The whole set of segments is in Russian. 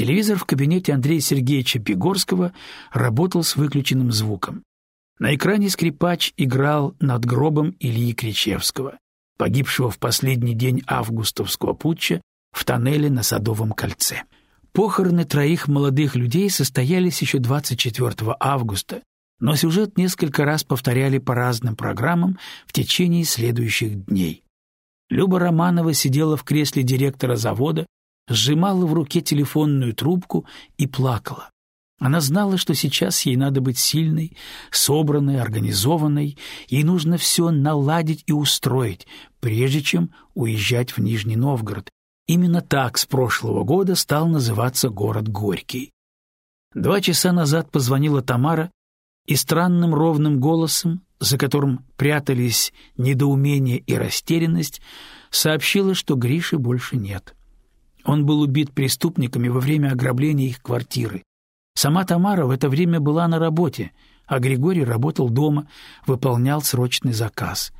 Телевизор в кабинете Андрея Сергеевича Бегорского работал с выключенным звуком. На экране скрипач играл над гробом Ильи Кричевского, погибшего в последний день августовского путча в тоннеле на Садовом кольце. Похороны троих молодых людей состоялись еще 24 августа, но сюжет несколько раз повторяли по разным программам в течение следующих дней. Люба Романова сидела в кресле директора завода, сжимала в руке телефонную трубку и плакала. Она знала, что сейчас ей надо быть сильной, собранной, организованной, ей нужно все наладить и устроить, прежде чем уезжать в Нижний Новгород. Именно так с прошлого года стал называться город Горький. Два часа назад позвонила Тамара и странным ровным голосом, за которым прятались недоумение и растерянность, сообщила, что Гриши больше нет. Он был убит преступниками во время ограбления их квартиры. Сама Тамара в это время была на работе, а Григорий работал дома, выполнял срочный заказ.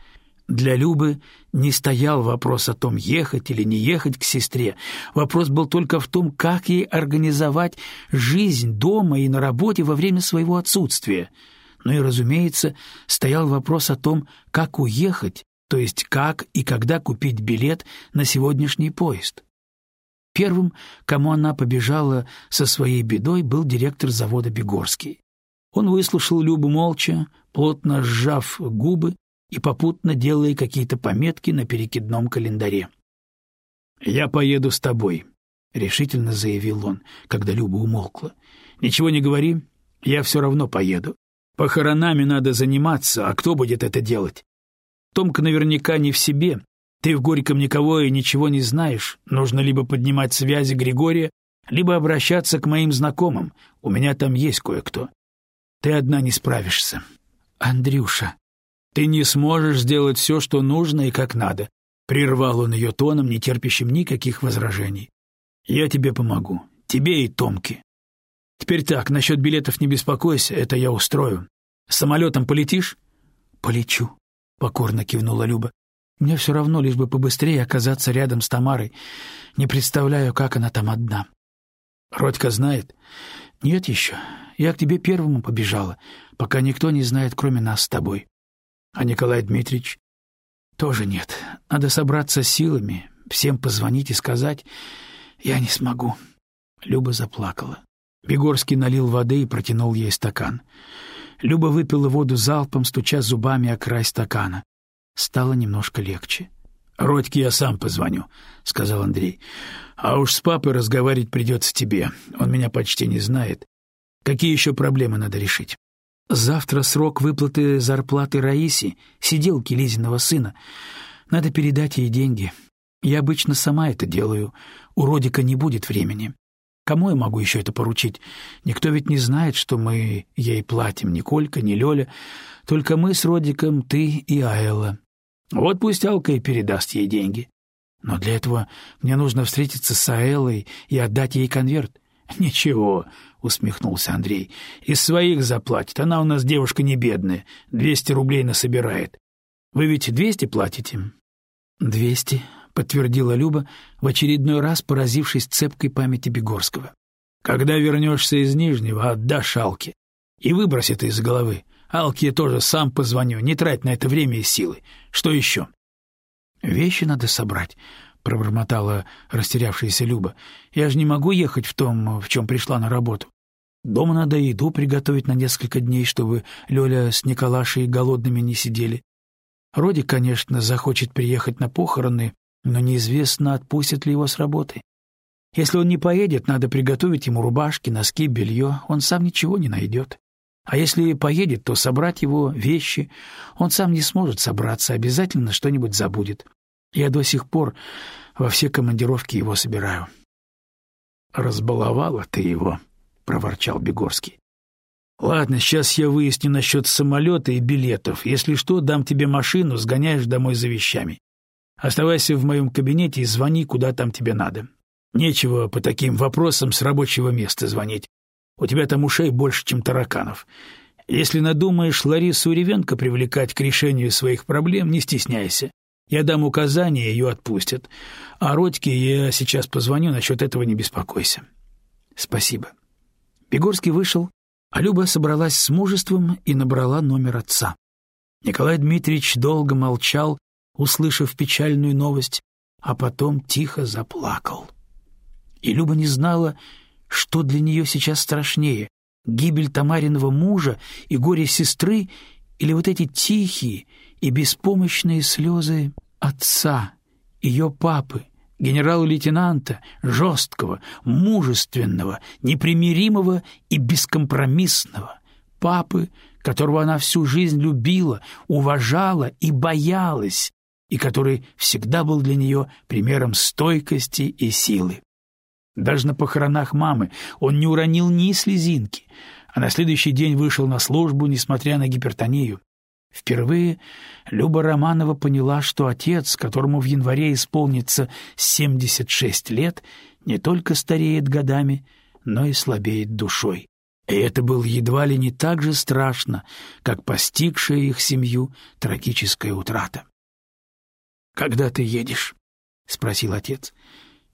Для Любы не стоял вопрос о том, ехать или не ехать к сестре. Вопрос был только в том, как ей организовать жизнь дома и на работе во время своего отсутствия. Ну и, разумеется, стоял вопрос о том, как уехать, то есть как и когда купить билет на сегодняшний поезд. Первым, кому она побежала со своей бедой, был директор завода Бегорский. Он выслушал Любу молча, плотно сжав губы и попутно делая какие-то пометки на перекидном календаре. «Я поеду с тобой», — решительно заявил он, когда Люба умолкла. «Ничего не говори, я все равно поеду. Похоронами надо заниматься, а кто будет это делать? Томка наверняка не в себе, ты в Горьком никого и ничего не знаешь. Нужно либо поднимать связи Григория, либо обращаться к моим знакомым. У меня там есть кое-кто. Ты одна не справишься. Андрюша, ты не сможешь сделать все, что нужно и как надо. Прервал он ее тоном, не терпящим никаких возражений. Я тебе помогу. Тебе и Томке. Теперь так, насчет билетов не беспокойся, это я устрою. С самолетом полетишь? Полечу, покорно кивнула Люба. Мне все равно, лишь бы побыстрее оказаться рядом с Тамарой. Не представляю, как она там одна. Родька знает? Нет еще. Я к тебе первому побежала, пока никто не знает, кроме нас с тобой. А Николай Дмитриевич? Тоже нет. Надо собраться силами, всем позвонить и сказать. Я не смогу. Люба заплакала. Бегорский налил воды и протянул ей стакан. Люба выпила воду залпом, стуча зубами о край стакана. Стало немножко легче. «Родьке я сам позвоню», — сказал Андрей. «А уж с папой разговаривать придется тебе. Он меня почти не знает. Какие еще проблемы надо решить?» «Завтра срок выплаты зарплаты Раисе, сиделки Лизиного сына. Надо передать ей деньги. Я обычно сама это делаю. У Родика не будет времени. Кому я могу еще это поручить? Никто ведь не знает, что мы ей платим, ни Колька, ни Лёля. Только мы с Родиком, ты и Айла. Вот пусть Алка и передаст ей деньги. Но для этого мне нужно встретиться с Аэлой и отдать ей конверт. Ничего, усмехнулся Андрей. Из своих заплатит. Она у нас девушка не бедная, двести рублей насобирает. Вы ведь двести платите? Двести, подтвердила Люба, в очередной раз поразившись цепкой памяти Бегорского. Когда вернешься из Нижнего, отдашь Алке и выбрось это из головы. Алке тоже сам позвоню, не трать на это время и силы. Что еще? Вещи надо собрать, пробормотала растерявшаяся Люба. Я же не могу ехать в том, в чем пришла на работу. Дома надо еду приготовить на несколько дней, чтобы Лёля с Николашей голодными не сидели. Родик, конечно, захочет приехать на похороны, но неизвестно, отпустят ли его с работы. Если он не поедет, надо приготовить ему рубашки, носки, белье. Он сам ничего не найдет. А если поедет, то собрать его вещи он сам не сможет собраться, обязательно что-нибудь забудет. Я до сих пор во все командировки его собираю. Разбаловала ты его, проворчал Бегорский. Ладно, сейчас я выясню насчет самолета и билетов. Если что, дам тебе машину, сгоняешь домой за вещами. Оставайся в моем кабинете и звони, куда там тебе надо. Нечего по таким вопросам с рабочего места звонить. У тебя там ушей больше, чем тараканов. Если надумаешь Ларису Ревенко привлекать к решению своих проблем, не стесняйся. Я дам указания, ее отпустят. А Родьке я сейчас позвоню, насчет этого не беспокойся. Спасибо. Пегорский вышел, а Люба собралась с мужеством и набрала номер отца. Николай Дмитриевич долго молчал, услышав печальную новость, а потом тихо заплакал. И Люба не знала, что для нее сейчас страшнее — гибель Тамариного мужа и горе сестры или вот эти тихие и беспомощные слезы отца, ее папы, генерала-лейтенанта, жесткого, мужественного, непримиримого и бескомпромиссного, папы, которого она всю жизнь любила, уважала и боялась, и который всегда был для нее примером стойкости и силы. Даже на похоронах мамы он не уронил ни слезинки, а на следующий день вышел на службу, несмотря на гипертонию. Впервые Люба Романова поняла, что отец, которому в январе исполнится 76 лет, не только стареет годами, но и слабеет душой. И это было едва ли не так же страшно, как постигшая их семью трагическая утрата. «Когда ты едешь?» — спросил отец.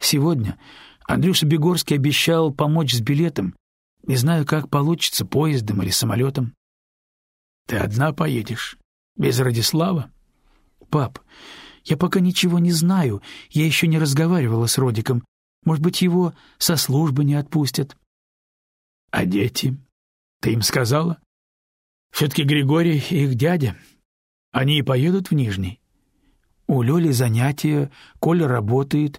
«Сегодня. Андрюша Бегорский обещал помочь с билетом. Не знаю, как получится, поездом или самолетом». Ты одна поедешь? Без Радислава? Пап, я пока ничего не знаю. Я еще не разговаривала с Родиком. Может быть, его со службы не отпустят. А дети? Ты им сказала? Все-таки Григорий их дядя. Они и поедут в Нижний. У Лёли занятия, Коля работает.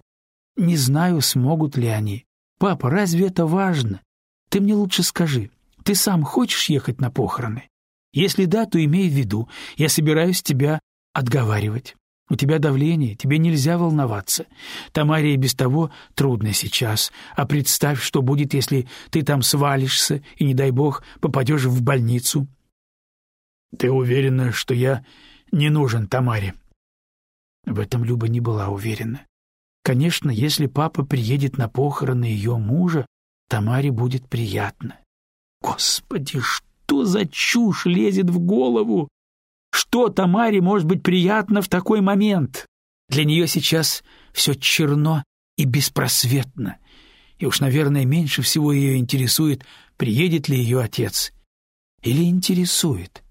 Не знаю, смогут ли они. Папа, разве это важно? Ты мне лучше скажи, ты сам хочешь ехать на похороны? Если да, то имей в виду, я собираюсь тебя отговаривать. У тебя давление, тебе нельзя волноваться. Тамаре и без того трудно сейчас, а представь, что будет, если ты там свалишься и, не дай бог, попадешь в больницу. Ты уверена, что я не нужен Тамаре? В этом Люба не была уверена. Конечно, если папа приедет на похороны ее мужа, Тамаре будет приятно. Господи, что за чушь лезет в голову? Что Тамаре может быть приятно в такой момент? Для нее сейчас все черно и беспросветно. И уж, наверное, меньше всего ее интересует, приедет ли ее отец. Или интересует.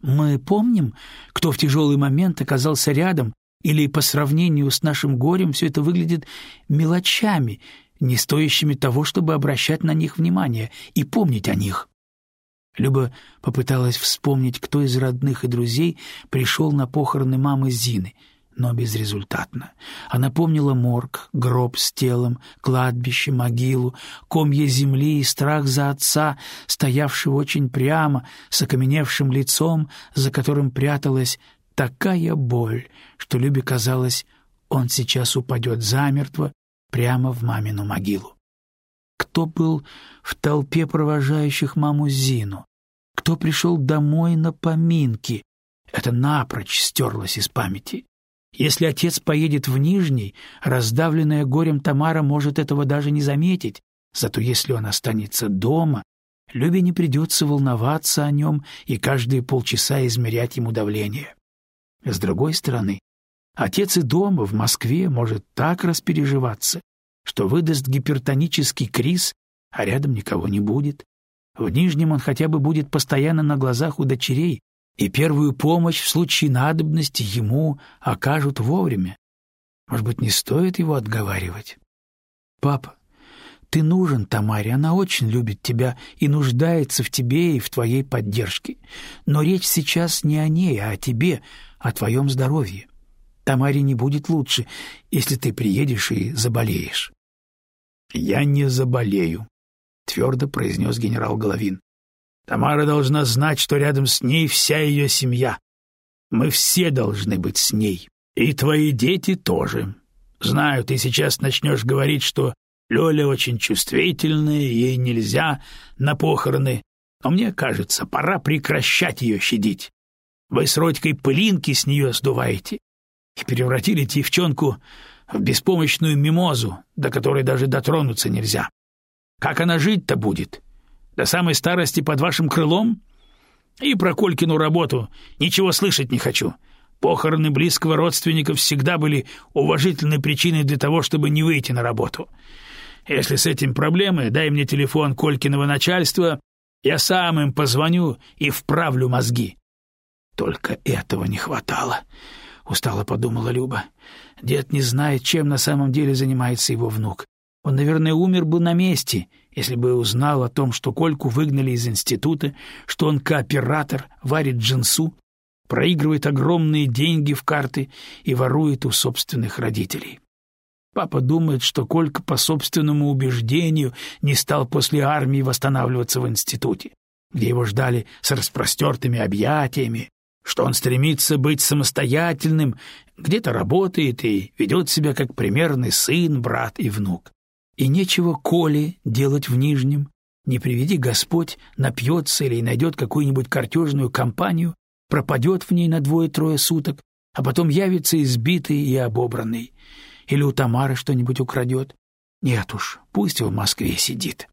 Мы помним, кто в тяжелый момент оказался рядом, или по сравнению с нашим горем все это выглядит мелочами, не стоящими того, чтобы обращать на них внимание и помнить о них. Люба попыталась вспомнить, кто из родных и друзей пришел на похороны мамы Зины, но безрезультатно. Она помнила морг, гроб с телом, кладбище, могилу, комья земли и страх за отца, стоявшего очень прямо, с окаменевшим лицом, за которым пряталась такая боль, что Любе казалось, он сейчас упадет замертво прямо в мамину могилу. Кто был в толпе провожающих маму Зину? кто пришел домой на поминки. Это напрочь стерлось из памяти. Если отец поедет в Нижний, раздавленная горем Тамара может этого даже не заметить, зато если он останется дома, Любе не придется волноваться о нем и каждые полчаса измерять ему давление. С другой стороны, отец и дома, в Москве, может так распереживаться, что выдаст гипертонический криз, а рядом никого не будет. В Нижнем он хотя бы будет постоянно на глазах у дочерей, и первую помощь в случае надобности ему окажут вовремя. Может быть, не стоит его отговаривать? Папа, ты нужен Тамаре, она очень любит тебя и нуждается в тебе и в твоей поддержке. Но речь сейчас не о ней, а о тебе, о твоем здоровье. Тамаре не будет лучше, если ты приедешь и заболеешь. Я не заболею, твердо произнес генерал Головин. Тамара должна знать, что рядом с ней вся ее семья. Мы все должны быть с ней. И твои дети тоже. Знаю, ты сейчас начнешь говорить, что Лёля очень чувствительная, ей нельзя на похороны. Но мне кажется, пора прекращать ее щадить. Вы с Родькой пылинки с нее сдуваете и превратили девчонку в беспомощную мимозу, до которой даже дотронуться нельзя. Как она жить-то будет? До самой старости под вашим крылом? И про Колькину работу ничего слышать не хочу. Похороны близкого родственника всегда были уважительной причиной для того, чтобы не выйти на работу. Если с этим проблемы, дай мне телефон Колькиного начальства, я сам им позвоню и вправлю мозги. Только этого не хватало, устало подумала Люба. Дед не знает, чем на самом деле занимается его внук. Он, наверное, умер бы на месте, если бы узнал о том, что Кольку выгнали из института, что он кооператор, варит джинсу, проигрывает огромные деньги в карты и ворует у собственных родителей. Папа думает, что Колька по собственному убеждению не стал после армии восстанавливаться в институте, где его ждали с распростертыми объятиями, что он стремится быть самостоятельным, где-то работает и ведет себя как примерный сын, брат и внук. И нечего Коле делать в Нижнем, не приведи Господь, напьется или найдет какую-нибудь картежную компанию, пропадет в ней на двое-трое суток, а потом явится избитый и обобранный. Или у Тамары что-нибудь украдет. Нет уж, пусть в Москве сидит.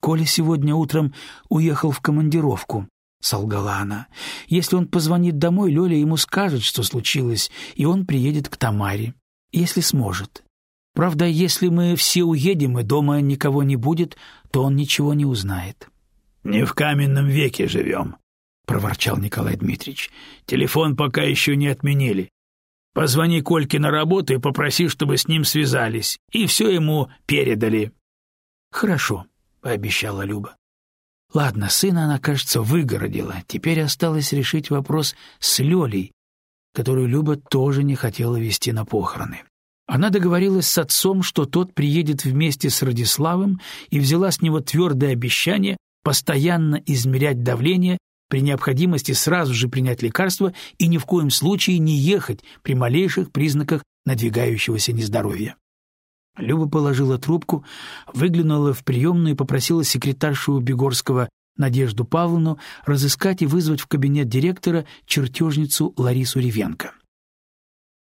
Коля сегодня утром уехал в командировку, — солгала она. «Если он позвонит домой, Лёля ему скажет, что случилось, и он приедет к Тамаре, если сможет. Правда, если мы все уедем и дома никого не будет, то он ничего не узнает». «Не в каменном веке живем», — проворчал Николай Дмитриевич. «Телефон пока еще не отменили. Позвони Кольке на работу и попроси, чтобы с ним связались, и все ему передали». «Хорошо», — пообещала Люба. Ладно, сына она, кажется, выгородила. Теперь осталось решить вопрос с Лёлей, которую Люба тоже не хотела вести на похороны. Она договорилась с отцом, что тот приедет вместе с Радиславом и взяла с него твердое обещание постоянно измерять давление, при необходимости сразу же принять лекарство и ни в коем случае не ехать при малейших признаках надвигающегося нездоровья. Люба положила трубку, выглянула в приемную и попросила секретаршу Бегорского Надежду Павловну разыскать и вызвать в кабинет директора чертежницу Ларису Ревенко.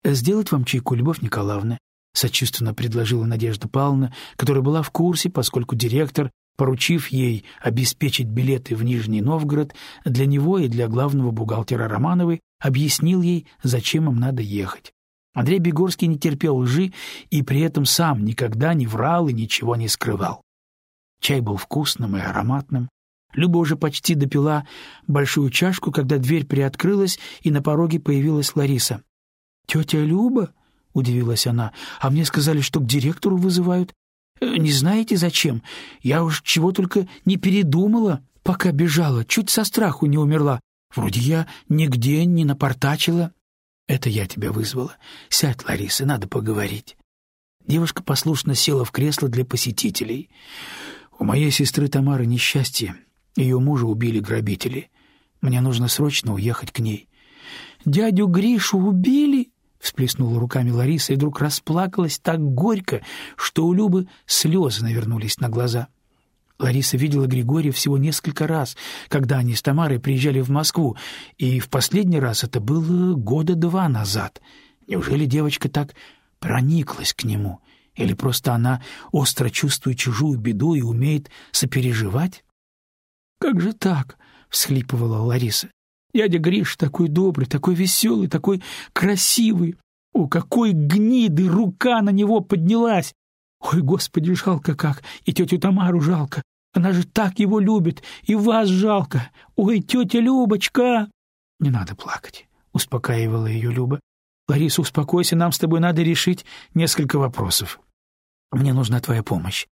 «Сделать вам чайку, Любовь Николаевна», — сочувственно предложила Надежда Павловна, которая была в курсе, поскольку директор, поручив ей обеспечить билеты в Нижний Новгород, для него и для главного бухгалтера Романовой объяснил ей, зачем им надо ехать. Андрей Бегорский не терпел лжи и при этом сам никогда не врал и ничего не скрывал. Чай был вкусным и ароматным. Люба уже почти допила большую чашку, когда дверь приоткрылась, и на пороге появилась Лариса. «Тетя Люба?» — удивилась она. «А мне сказали, что к директору вызывают. Э, не знаете, зачем? Я уж чего только не передумала, пока бежала, чуть со страху не умерла. Вроде я нигде не напортачила». Это я тебя вызвала. Сядь, Лариса, надо поговорить. Девушка послушно села в кресло для посетителей. У моей сестры Тамары несчастье. Ее мужа убили грабители. Мне нужно срочно уехать к ней. Дядю Гришу убили? всплеснула руками Лариса и вдруг расплакалась так горько, что у Любы слезы навернулись на глаза. — Лариса видела Григория всего несколько раз, когда они с Тамарой приезжали в Москву, и в последний раз это было года два назад. Неужели девочка так прониклась к нему? Или просто она остро чувствует чужую беду и умеет сопереживать? «Как же так?» — всхлипывала Лариса. «Дядя Гриш такой добрый, такой веселый, такой красивый. О, какой гниды рука на него поднялась! Ой, Господи, жалко как, и тетю Тамару жалко. Она же так его любит, и вас жалко. Ой, тетя Любочка!» «Не надо плакать», — успокаивала ее Люба. «Лариса, успокойся, нам с тобой надо решить несколько вопросов. Мне нужна твоя помощь».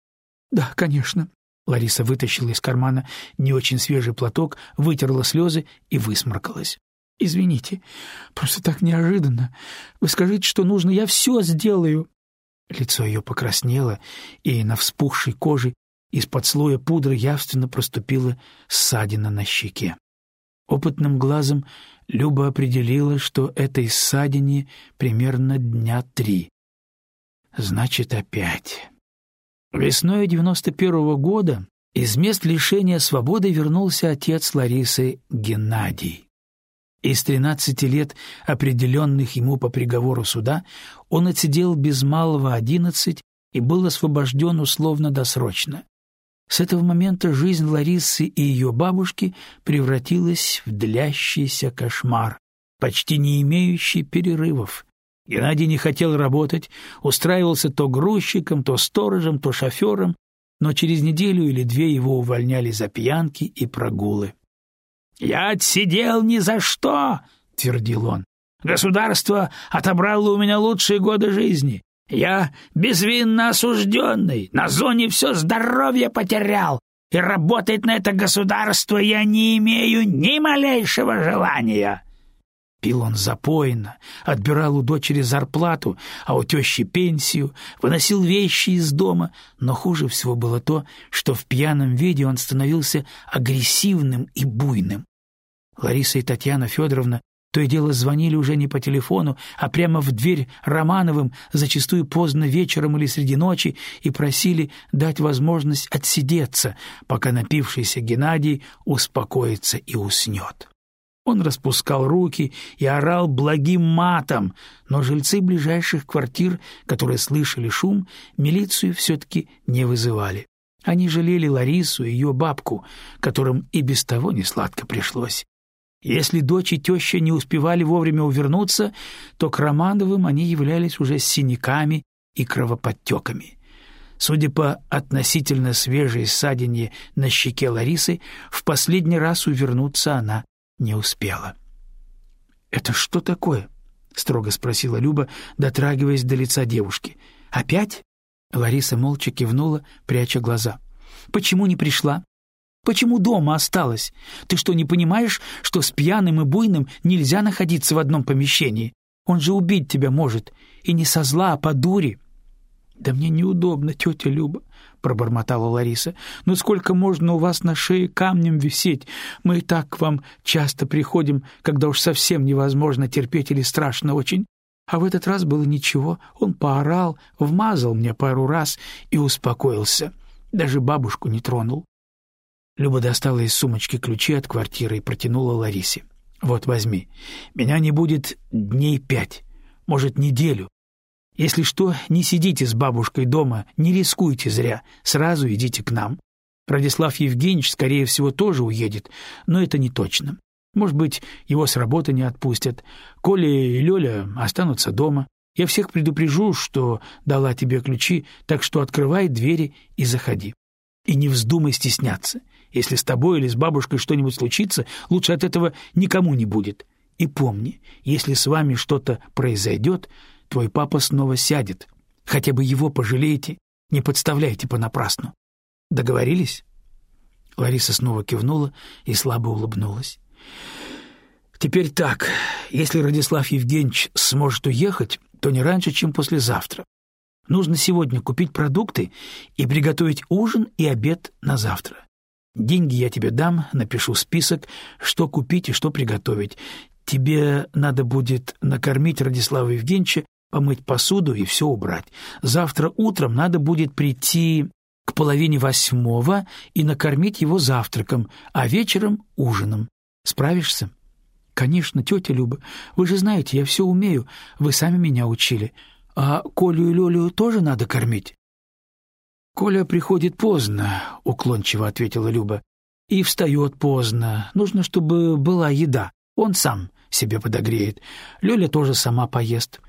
«Да, конечно». Лариса вытащила из кармана не очень свежий платок, вытерла слезы и высморкалась. «Извините, просто так неожиданно. Вы скажите, что нужно, я все сделаю». Лицо ее покраснело, и на вспухшей коже из-под слоя пудры явственно проступила ссадина на щеке. Опытным глазом Люба определила, что этой ссадине примерно дня три. Значит, опять. Весной девяносто первого года из мест лишения свободы вернулся отец Ларисы Геннадий. Из тринадцати лет, определенных ему по приговору суда, он отсидел без малого одиннадцать и был освобожден условно-досрочно. С этого момента жизнь Ларисы и ее бабушки превратилась в длящийся кошмар, почти не имеющий перерывов. Геннадий не хотел работать, устраивался то грузчиком, то сторожем, то шофером, но через неделю или две его увольняли за пьянки и прогулы. «Я отсидел ни за что!» — твердил он. «Государство отобрало у меня лучшие годы жизни. Я безвинно осужденный, на зоне все здоровье потерял, и работать на это государство я не имею ни малейшего желания». Пил он запойно, отбирал у дочери зарплату, а у тещи пенсию, выносил вещи из дома, но хуже всего было то, что в пьяном виде он становился агрессивным и буйным. Лариса и Татьяна Федоровна то и дело звонили уже не по телефону, а прямо в дверь Романовым, зачастую поздно вечером или среди ночи, и просили дать возможность отсидеться, пока напившийся Геннадий успокоится и уснет. Он распускал руки и орал благим матом, но жильцы ближайших квартир, которые слышали шум, милицию все-таки не вызывали. Они жалели Ларису и ее бабку, которым и без того несладко пришлось. Если дочь и теща не успевали вовремя увернуться, то к Романовым они являлись уже с синяками и кровоподтеками. Судя по относительно свежей ссадине на щеке Ларисы, в последний раз увернуться она не успела. «Это что такое?» — строго спросила Люба, дотрагиваясь до лица девушки. «Опять?» — Лариса молча кивнула, пряча глаза. «Почему не пришла? Почему дома осталась? Ты что, не понимаешь, что с пьяным и буйным нельзя находиться в одном помещении? Он же убить тебя может, и не со зла, а по дури». «Да мне неудобно, тетя Люба. — пробормотала Лариса. «Ну сколько можно у вас на шее камнем висеть? Мы и так к вам часто приходим, когда уж совсем невозможно терпеть или страшно очень. А в этот раз было ничего. Он поорал, вмазал мне пару раз и успокоился. Даже бабушку не тронул». Люба достала из сумочки ключи от квартиры и протянула Ларисе. «Вот, возьми. Меня не будет дней пять, может, неделю. Если что, не сидите с бабушкой дома, не рискуйте зря, сразу идите к нам. Радислав Евгеньевич, скорее всего, тоже уедет, но это не точно. Может быть, его с работы не отпустят. Коля и Лёля останутся дома. Я всех предупрежу, что дала тебе ключи, так что открывай двери и заходи. И не вздумай стесняться. Если с тобой или с бабушкой что-нибудь случится, лучше от этого никому не будет. И помни, если с вами что-то произойдет, твой папа снова сядет. Хотя бы его пожалеете, не подставляйте понапрасну. Договорились?» Лариса снова кивнула и слабо улыбнулась. «Теперь так. Если Радислав Евгеньевич сможет уехать, то не раньше, чем послезавтра. Нужно сегодня купить продукты и приготовить ужин и обед на завтра. Деньги я тебе дам, напишу список, что купить и что приготовить. Тебе надо будет накормить Радислава Евгеньевича помыть посуду и все убрать. Завтра утром надо будет прийти к половине восьмого и накормить его завтраком, а вечером — ужином. Справишься? Конечно, тетя Люба. Вы же знаете, я все умею. Вы сами меня учили. А Колю и Лёлю тоже надо кормить? Коля приходит поздно, уклончиво ответила Люба. И встает поздно. Нужно, чтобы была еда. Он сам себе подогреет. Лёля тоже сама поест.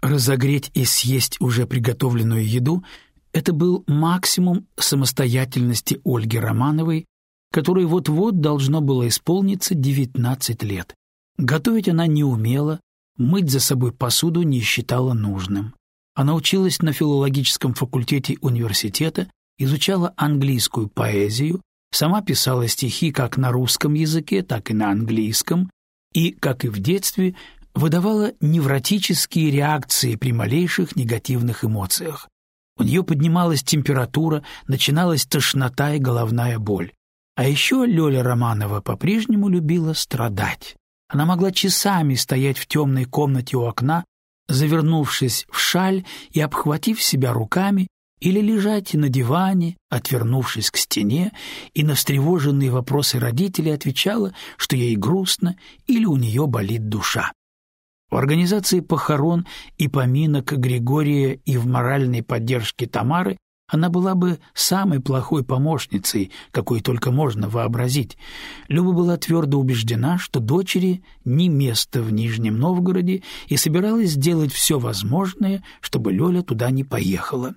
Разогреть и съесть уже приготовленную еду — это был максимум самостоятельности Ольги Романовой, которой вот-вот должно было исполниться 19 лет. Готовить она не умела, мыть за собой посуду не считала нужным. Она училась на филологическом факультете университета, изучала английскую поэзию, сама писала стихи как на русском языке, так и на английском, и, как и в детстве, выдавала невротические реакции при малейших негативных эмоциях. У нее поднималась температура, начиналась тошнота и головная боль. А еще Лёля Романова по-прежнему любила страдать. Она могла часами стоять в темной комнате у окна, завернувшись в шаль и обхватив себя руками, или лежать на диване, отвернувшись к стене, и на встревоженные вопросы родителей отвечала, что ей грустно или у нее болит душа. В организации похорон и поминок Григория и в моральной поддержке Тамары Она была бы самой плохой помощницей, какой только можно вообразить. Люба была твердо убеждена, что дочери не место в Нижнем Новгороде и собиралась сделать все возможное, чтобы Лёля туда не поехала.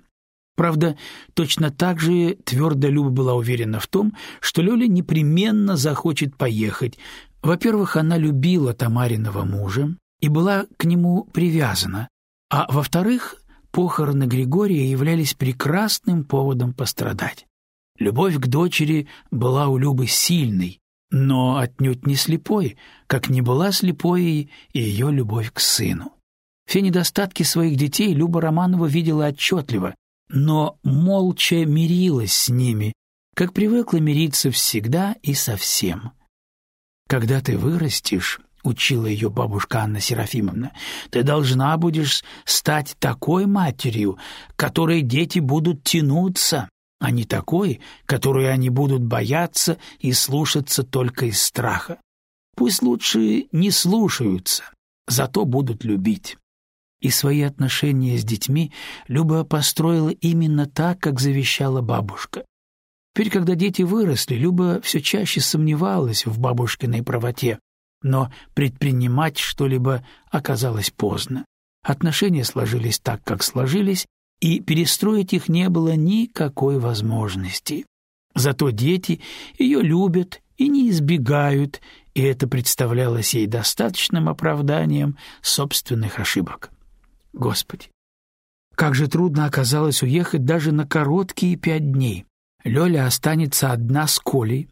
Правда, точно так же твердо Люба была уверена в том, что Лёля непременно захочет поехать. Во-первых, она любила Тамариного мужа и была к нему привязана, а во-вторых, похороны Григория являлись прекрасным поводом пострадать. Любовь к дочери была у Любы сильной, но отнюдь не слепой, как не была слепой и ее любовь к сыну. Все недостатки своих детей Люба Романова видела отчетливо, но молча мирилась с ними, как привыкла мириться всегда и со всем. Когда ты вырастешь, — учила ее бабушка Анна Серафимовна, — ты должна будешь стать такой матерью, которой дети будут тянуться, а не такой, которую они будут бояться и слушаться только из страха. Пусть лучше не слушаются, зато будут любить. И свои отношения с детьми Люба построила именно так, как завещала бабушка. Теперь, когда дети выросли, Люба все чаще сомневалась в бабушкиной правоте, но предпринимать что-либо оказалось поздно. Отношения сложились так, как сложились, и перестроить их не было никакой возможности. Зато дети ее любят и не избегают, и это представлялось ей достаточным оправданием собственных ошибок. Господи, как же трудно оказалось уехать даже на короткие пять дней. Лёля останется одна с Колей,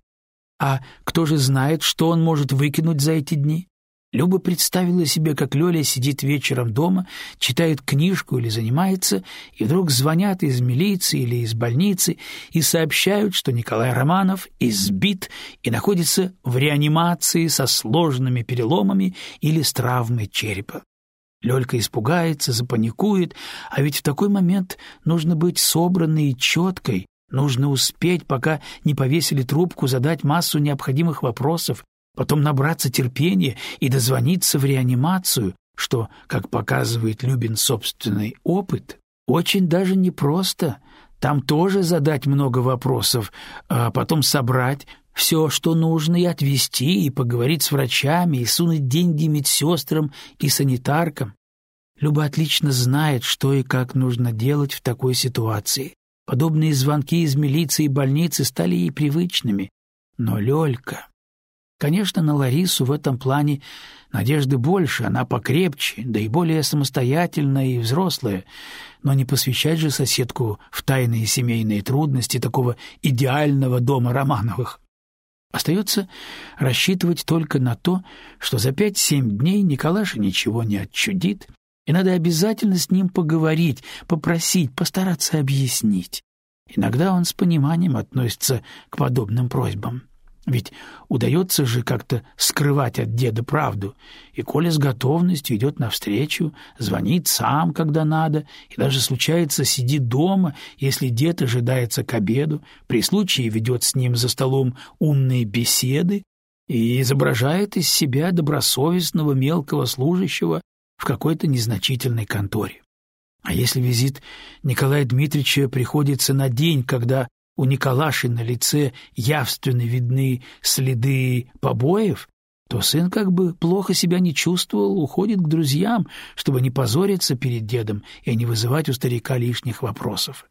а кто же знает, что он может выкинуть за эти дни? Люба представила себе, как Лёля сидит вечером дома, читает книжку или занимается, и вдруг звонят из милиции или из больницы и сообщают, что Николай Романов избит и находится в реанимации со сложными переломами или с травмой черепа. Лёлька испугается, запаникует, а ведь в такой момент нужно быть собранной и чёткой, Нужно успеть, пока не повесили трубку, задать массу необходимых вопросов, потом набраться терпения и дозвониться в реанимацию, что, как показывает Любин собственный опыт, очень даже непросто. Там тоже задать много вопросов, а потом собрать все, что нужно, и отвезти, и поговорить с врачами, и сунуть деньги медсестрам и санитаркам. Люба отлично знает, что и как нужно делать в такой ситуации. Подобные звонки из милиции и больницы стали ей привычными. Но Лёлька... Конечно, на Ларису в этом плане надежды больше, она покрепче, да и более самостоятельная и взрослая, но не посвящать же соседку в тайные семейные трудности такого идеального дома Романовых. Остается рассчитывать только на то, что за пять-семь дней Николаша ничего не отчудит, и надо обязательно с ним поговорить, попросить, постараться объяснить. Иногда он с пониманием относится к подобным просьбам. Ведь удается же как-то скрывать от деда правду, и Коля с готовностью идет навстречу, звонит сам, когда надо, и даже случается сидит дома, если дед ожидается к обеду, при случае ведет с ним за столом умные беседы и изображает из себя добросовестного мелкого служащего, в какой-то незначительной конторе. А если визит Николая Дмитриевича приходится на день, когда у Николаши на лице явственно видны следы побоев, то сын как бы плохо себя не чувствовал, уходит к друзьям, чтобы не позориться перед дедом и не вызывать у старика лишних вопросов.